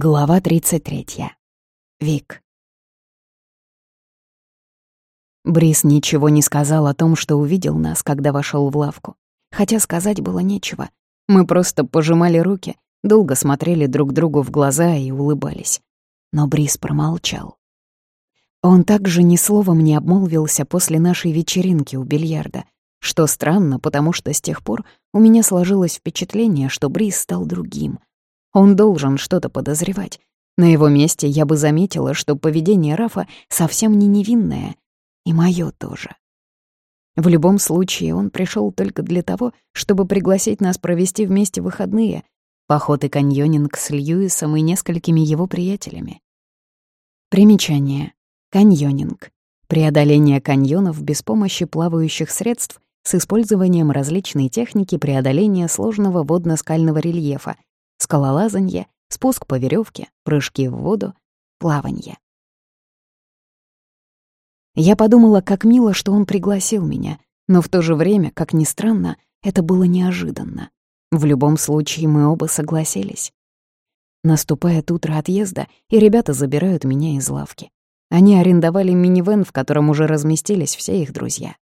Глава 33. Вик. Брис ничего не сказал о том, что увидел нас, когда вошел в лавку. Хотя сказать было нечего. Мы просто пожимали руки, долго смотрели друг другу в глаза и улыбались. Но Брис промолчал. Он также ни словом не обмолвился после нашей вечеринки у бильярда, что странно, потому что с тех пор у меня сложилось впечатление, что Брис стал другим — он должен что-то подозревать. На его месте я бы заметила, что поведение Рафа совсем не невинное. И моё тоже. В любом случае, он пришел только для того, чтобы пригласить нас провести вместе выходные, поход и каньонинг с Льюисом и несколькими его приятелями. Примечание. Каньонинг. Преодоление каньонов без помощи плавающих средств с использованием различной техники преодоления сложного водно-скального рельефа — скалолазанье, спуск по веревке, прыжки в воду, плаванье. Я подумала, как мило, что он пригласил меня, но в то же время, как ни странно, это было неожиданно. В любом случае мы оба согласились. Наступает утро отъезда, и ребята забирают меня из лавки. Они арендовали минивэн, в котором уже разместились все их друзья.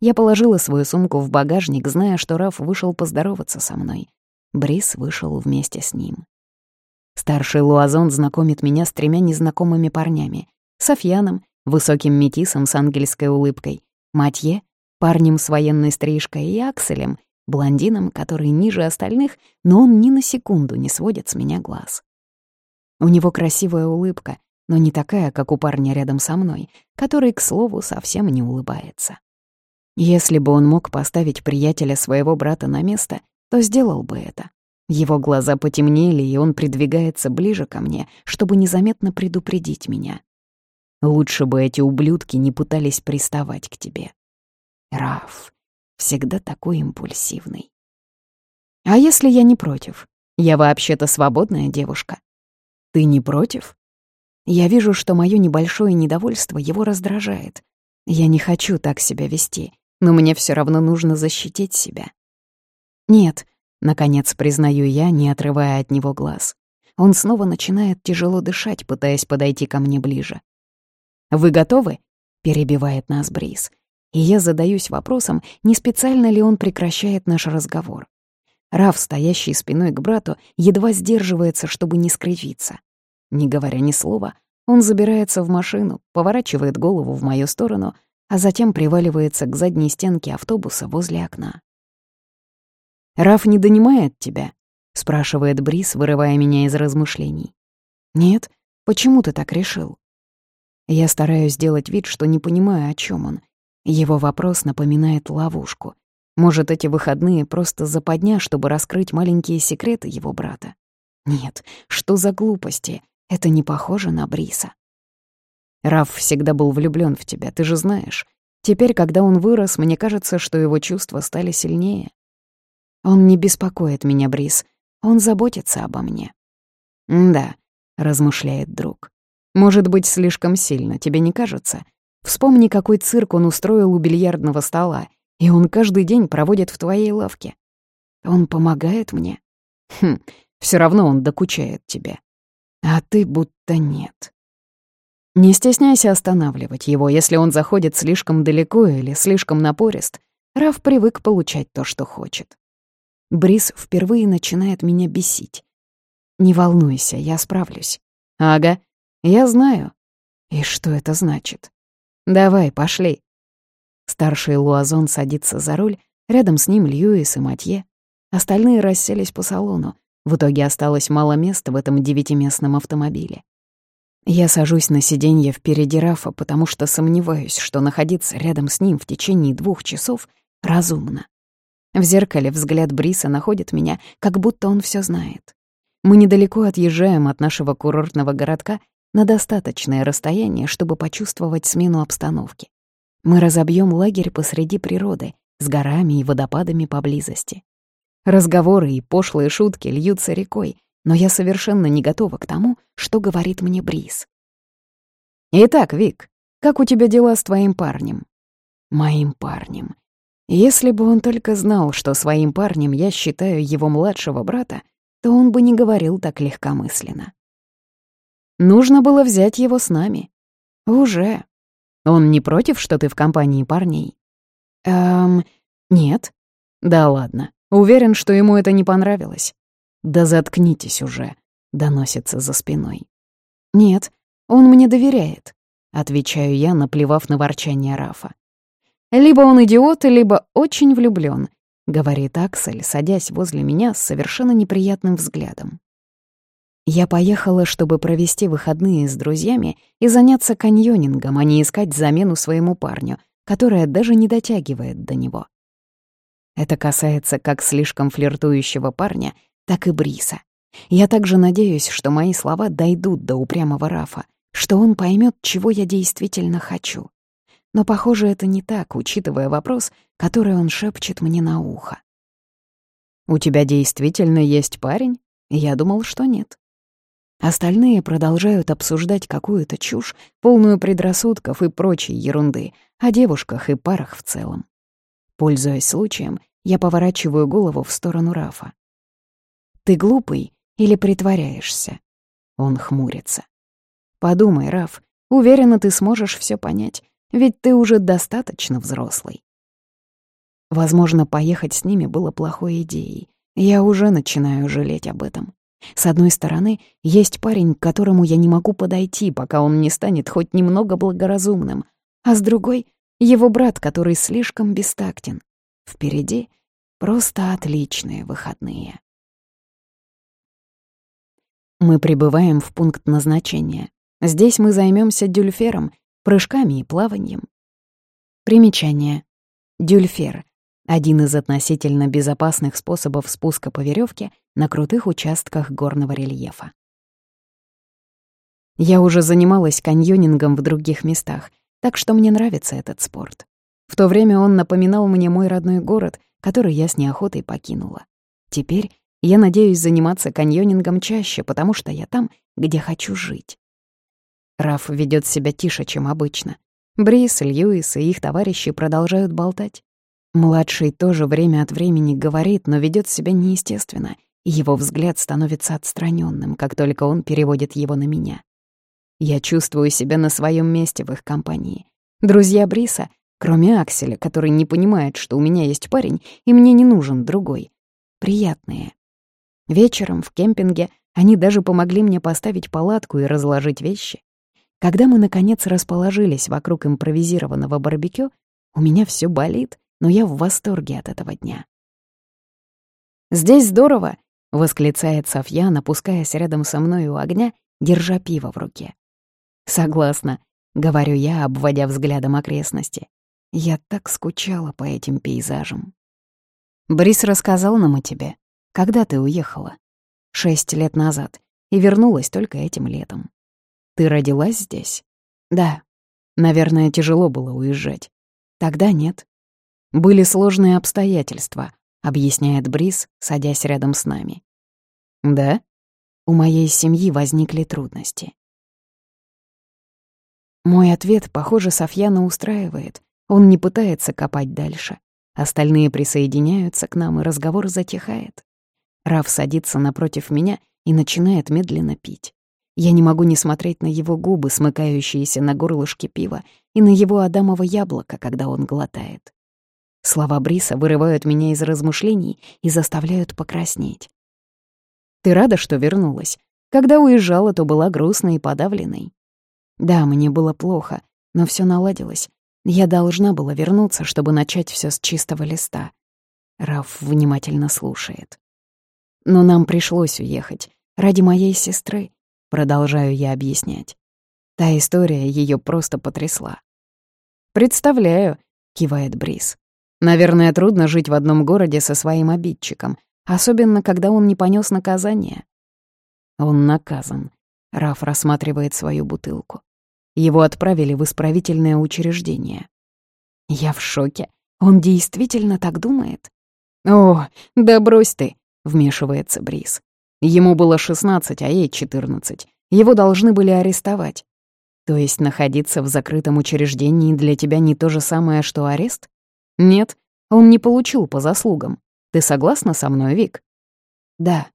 Я положила свою сумку в багажник, зная, что Раф вышел поздороваться со мной. Брис вышел вместе с ним. Старший Луазон знакомит меня с тремя незнакомыми парнями. Софьяном, высоким метисом с ангельской улыбкой, Матье, парнем с военной стрижкой, и Акселем, блондином, который ниже остальных, но он ни на секунду не сводит с меня глаз. У него красивая улыбка, но не такая, как у парня рядом со мной, который, к слову, совсем не улыбается. Если бы он мог поставить приятеля своего брата на место, то сделал бы это. Его глаза потемнели, и он придвигается ближе ко мне, чтобы незаметно предупредить меня. Лучше бы эти ублюдки не пытались приставать к тебе. Раф, всегда такой импульсивный. А если я не против? Я вообще-то свободная девушка. Ты не против? Я вижу, что мое небольшое недовольство его раздражает. Я не хочу так себя вести, но мне все равно нужно защитить себя. «Нет», — наконец признаю я, не отрывая от него глаз. Он снова начинает тяжело дышать, пытаясь подойти ко мне ближе. «Вы готовы?» — перебивает нас Бриз. И я задаюсь вопросом, не специально ли он прекращает наш разговор. Раф, стоящий спиной к брату, едва сдерживается, чтобы не скривиться. Не говоря ни слова, он забирается в машину, поворачивает голову в мою сторону, а затем приваливается к задней стенке автобуса возле окна. «Раф не донимает тебя?» — спрашивает Брис, вырывая меня из размышлений. «Нет, почему ты так решил?» Я стараюсь сделать вид, что не понимаю, о чем он. Его вопрос напоминает ловушку. Может, эти выходные просто западня, чтобы раскрыть маленькие секреты его брата? Нет, что за глупости? Это не похоже на Бриса. Раф всегда был влюблён в тебя, ты же знаешь. Теперь, когда он вырос, мне кажется, что его чувства стали сильнее. Он не беспокоит меня, Брис. Он заботится обо мне. «Да», — размышляет друг. «Может быть, слишком сильно, тебе не кажется? Вспомни, какой цирк он устроил у бильярдного стола, и он каждый день проводит в твоей лавке. Он помогает мне? Хм, все равно он докучает тебе. А ты будто нет. Не стесняйся останавливать его, если он заходит слишком далеко или слишком напорист. Раф привык получать то, что хочет. Брис впервые начинает меня бесить. «Не волнуйся, я справлюсь». «Ага, я знаю». «И что это значит?» «Давай, пошли». Старший Луазон садится за руль, рядом с ним Льюис и Матье. Остальные расселись по салону. В итоге осталось мало места в этом девятиместном автомобиле. Я сажусь на сиденье впереди Рафа, потому что сомневаюсь, что находиться рядом с ним в течение двух часов разумно. В зеркале взгляд Бриса находит меня, как будто он все знает. Мы недалеко отъезжаем от нашего курортного городка на достаточное расстояние, чтобы почувствовать смену обстановки. Мы разобьем лагерь посреди природы, с горами и водопадами поблизости. Разговоры и пошлые шутки льются рекой, но я совершенно не готова к тому, что говорит мне Брис. «Итак, Вик, как у тебя дела с твоим парнем?» «Моим парнем. Если бы он только знал, что своим парнем я считаю его младшего брата, то он бы не говорил так легкомысленно. Нужно было взять его с нами. Уже. Он не против, что ты в компании парней? Эм, нет. Да ладно. Уверен, что ему это не понравилось. Да заткнитесь уже, доносится за спиной. Нет, он мне доверяет, отвечаю я, наплевав на ворчание Рафа. Либо он идиот, либо очень влюблён, говорит Аксель, садясь возле меня с совершенно неприятным взглядом. Я поехала, чтобы провести выходные с друзьями и заняться каньонингом, а не искать замену своему парню, которая даже не дотягивает до него. Это касается как слишком флиртующего парня, так и Бриса. Я также надеюсь, что мои слова дойдут до упрямого Рафа, что он поймет, чего я действительно хочу. Но, похоже, это не так, учитывая вопрос, который он шепчет мне на ухо. «У тебя действительно есть парень?» Я думал, что нет. Остальные продолжают обсуждать какую-то чушь, полную предрассудков и прочей ерунды, о девушках и парах в целом. Пользуясь случаем, я поворачиваю голову в сторону Рафа. «Ты глупый или притворяешься?» Он хмурится. «Подумай, Раф, уверена, ты сможешь все понять, ведь ты уже достаточно взрослый». Возможно, поехать с ними было плохой идеей. Я уже начинаю жалеть об этом. С одной стороны, есть парень, к которому я не могу подойти, пока он не станет хоть немного благоразумным, а с другой — его брат, который слишком бестактен. Впереди просто отличные выходные. Мы прибываем в пункт назначения. Здесь мы займемся дюльфером, прыжками и плаванием. Примечание. Дюльфер один из относительно безопасных способов спуска по веревке на крутых участках горного рельефа. Я уже занималась каньонингом в других местах, так что мне нравится этот спорт. В то время он напоминал мне мой родной город, который я с неохотой покинула. Теперь я надеюсь заниматься каньонингом чаще, потому что я там, где хочу жить. Раф ведет себя тише, чем обычно. Брис, Льюис и их товарищи продолжают болтать. Младший тоже время от времени говорит, но ведет себя неестественно, его взгляд становится отстраненным, как только он переводит его на меня. Я чувствую себя на своем месте в их компании. Друзья Бриса, кроме Акселя, который не понимает, что у меня есть парень, и мне не нужен другой, приятные. Вечером в кемпинге они даже помогли мне поставить палатку и разложить вещи. Когда мы, наконец, расположились вокруг импровизированного барбекю, у меня все болит, но я в восторге от этого дня. «Здесь здорово!» — восклицает Софья, опускаясь рядом со мной у огня, держа пиво в руке. «Согласна», — говорю я, обводя взглядом окрестности. «Я так скучала по этим пейзажам». «Брис рассказал нам о тебе. Когда ты уехала?» «Шесть лет назад. И вернулась только этим летом». «Ты родилась здесь?» «Да». «Наверное, тяжело было уезжать». «Тогда нет. Были сложные обстоятельства, объясняет Брис, садясь рядом с нами. Да? У моей семьи возникли трудности. Мой ответ, похоже, Софьяна устраивает. Он не пытается копать дальше. Остальные присоединяются к нам, и разговор затихает. Раф садится напротив меня и начинает медленно пить. Я не могу не смотреть на его губы, смыкающиеся на горлышке пива, и на его адамово яблоко, когда он глотает. Слова Бриса вырывают меня из размышлений и заставляют покраснеть. «Ты рада, что вернулась? Когда уезжала, то была грустной и подавленной». «Да, мне было плохо, но все наладилось. Я должна была вернуться, чтобы начать все с чистого листа». Раф внимательно слушает. «Но нам пришлось уехать. Ради моей сестры», — продолжаю я объяснять. Та история ее просто потрясла. «Представляю», — кивает Брис. Наверное, трудно жить в одном городе со своим обидчиком, особенно когда он не понес наказание. Он наказан. Раф рассматривает свою бутылку. Его отправили в исправительное учреждение. Я в шоке. Он действительно так думает? «О, да брось ты!» — вмешивается Брис. Ему было 16, а ей 14. Его должны были арестовать. То есть находиться в закрытом учреждении для тебя не то же самое, что арест? Нет, он не получил по заслугам. Ты согласна со мной, Вик? Да.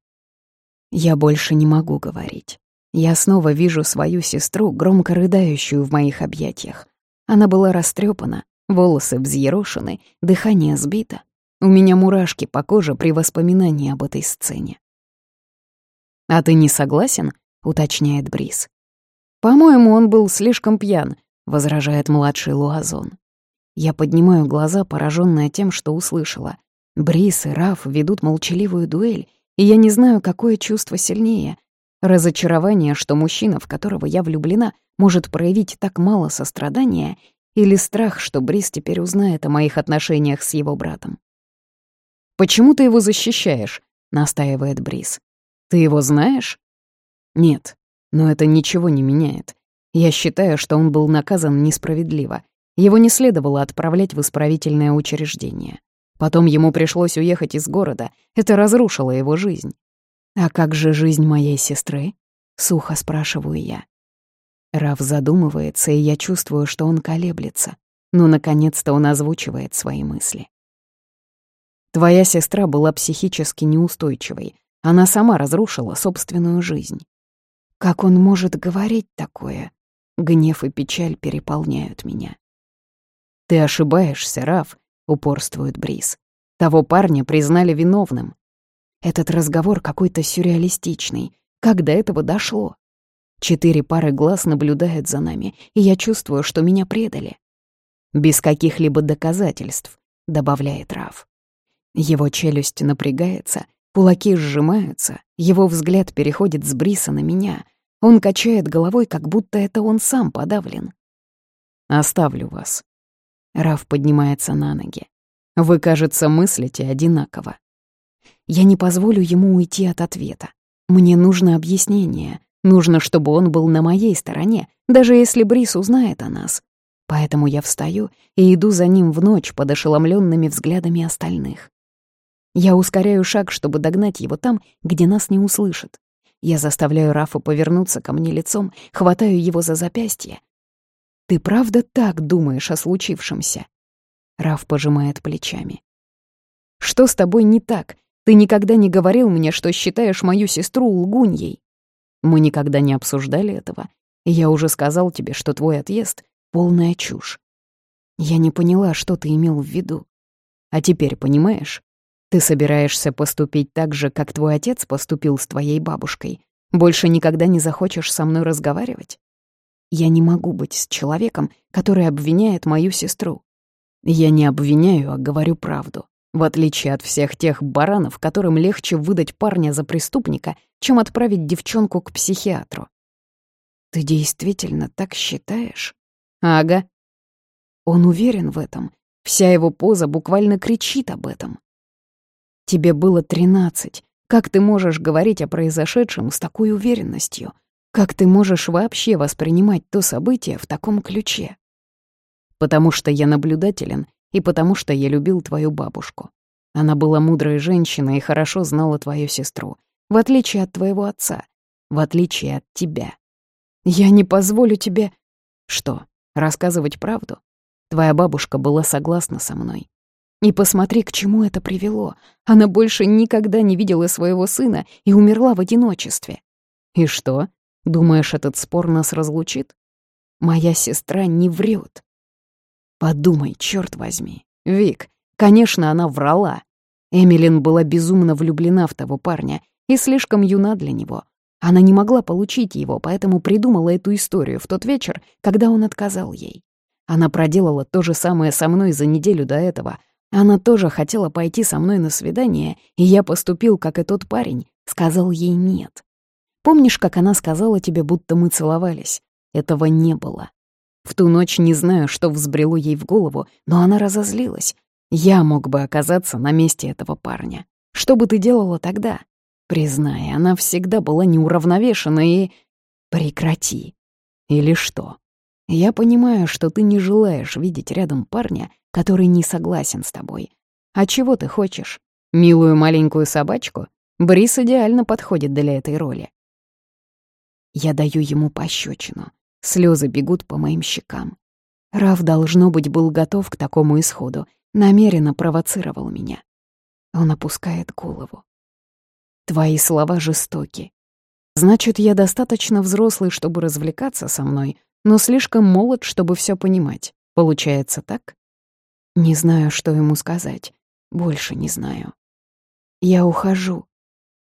Я больше не могу говорить. Я снова вижу свою сестру, громко рыдающую в моих объятиях. Она была растрепана, волосы взъерошены, дыхание сбито. У меня мурашки по коже при воспоминании об этой сцене. «А ты не согласен?» — уточняет Брис. «По-моему, он был слишком пьян», — возражает младший Луазон. Я поднимаю глаза, пораженная тем, что услышала. Брис и Раф ведут молчаливую дуэль, и я не знаю, какое чувство сильнее. Разочарование, что мужчина, в которого я влюблена, может проявить так мало сострадания, или страх, что Брис теперь узнает о моих отношениях с его братом. «Почему ты его защищаешь?» — настаивает Брис. «Ты его знаешь?» «Нет, но это ничего не меняет. Я считаю, что он был наказан несправедливо. Его не следовало отправлять в исправительное учреждение. Потом ему пришлось уехать из города. Это разрушило его жизнь. «А как же жизнь моей сестры?» — сухо спрашиваю я. Раф задумывается, и я чувствую, что он колеблется. Но, наконец-то, он озвучивает свои мысли. «Твоя сестра была психически неустойчивой. Она сама разрушила собственную жизнь. Как он может говорить такое? Гнев и печаль переполняют меня. «Ты ошибаешься, Раф», — упорствует Брис. «Того парня признали виновным». Этот разговор какой-то сюрреалистичный. Как до этого дошло? Четыре пары глаз наблюдают за нами, и я чувствую, что меня предали. «Без каких-либо доказательств», — добавляет Раф. Его челюсть напрягается, кулаки сжимаются, его взгляд переходит с Бриса на меня. Он качает головой, как будто это он сам подавлен. «Оставлю вас», Раф поднимается на ноги. «Вы, кажется, мыслите одинаково». Я не позволю ему уйти от ответа. Мне нужно объяснение. Нужно, чтобы он был на моей стороне, даже если Брис узнает о нас. Поэтому я встаю и иду за ним в ночь под ошеломленными взглядами остальных. Я ускоряю шаг, чтобы догнать его там, где нас не услышат. Я заставляю Рафа повернуться ко мне лицом, хватаю его за запястье, «Ты правда так думаешь о случившемся?» Раф пожимает плечами. «Что с тобой не так? Ты никогда не говорил мне, что считаешь мою сестру лгуньей. Мы никогда не обсуждали этого, я уже сказал тебе, что твой отъезд — полная чушь. Я не поняла, что ты имел в виду. А теперь понимаешь? Ты собираешься поступить так же, как твой отец поступил с твоей бабушкой. Больше никогда не захочешь со мной разговаривать? Я не могу быть с человеком, который обвиняет мою сестру. Я не обвиняю, а говорю правду. В отличие от всех тех баранов, которым легче выдать парня за преступника, чем отправить девчонку к психиатру. Ты действительно так считаешь? Ага. Он уверен в этом. Вся его поза буквально кричит об этом. Тебе было тринадцать. Как ты можешь говорить о произошедшем с такой уверенностью? Как ты можешь вообще воспринимать то событие в таком ключе? Потому что я наблюдателен и потому что я любил твою бабушку. Она была мудрой женщиной и хорошо знала твою сестру, в отличие от твоего отца, в отличие от тебя. Я не позволю тебе... Что, рассказывать правду? Твоя бабушка была согласна со мной. И посмотри, к чему это привело. Она больше никогда не видела своего сына и умерла в одиночестве. И что? Думаешь, этот спор нас разлучит? Моя сестра не врет. Подумай, черт возьми. Вик, конечно, она врала. Эмилин была безумно влюблена в того парня и слишком юна для него. Она не могла получить его, поэтому придумала эту историю в тот вечер, когда он отказал ей. Она проделала то же самое со мной за неделю до этого. Она тоже хотела пойти со мной на свидание, и я поступил, как и тот парень, сказал ей «нет». Помнишь, как она сказала тебе, будто мы целовались? Этого не было. В ту ночь не знаю, что взбрело ей в голову, но она разозлилась. Я мог бы оказаться на месте этого парня. Что бы ты делала тогда? Признай, она всегда была неуравновешена и... Прекрати. Или что? Я понимаю, что ты не желаешь видеть рядом парня, который не согласен с тобой. А чего ты хочешь? Милую маленькую собачку? Брис идеально подходит для этой роли. Я даю ему пощечину. Слезы бегут по моим щекам. Раф, должно быть, был готов к такому исходу, намеренно провоцировал меня. Он опускает голову. Твои слова жестоки. Значит, я достаточно взрослый, чтобы развлекаться со мной, но слишком молод, чтобы все понимать. Получается так? Не знаю, что ему сказать. Больше не знаю. Я ухожу.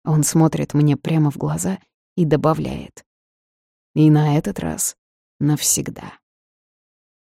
Он смотрит мне прямо в глаза и добавляет. И на этот раз навсегда.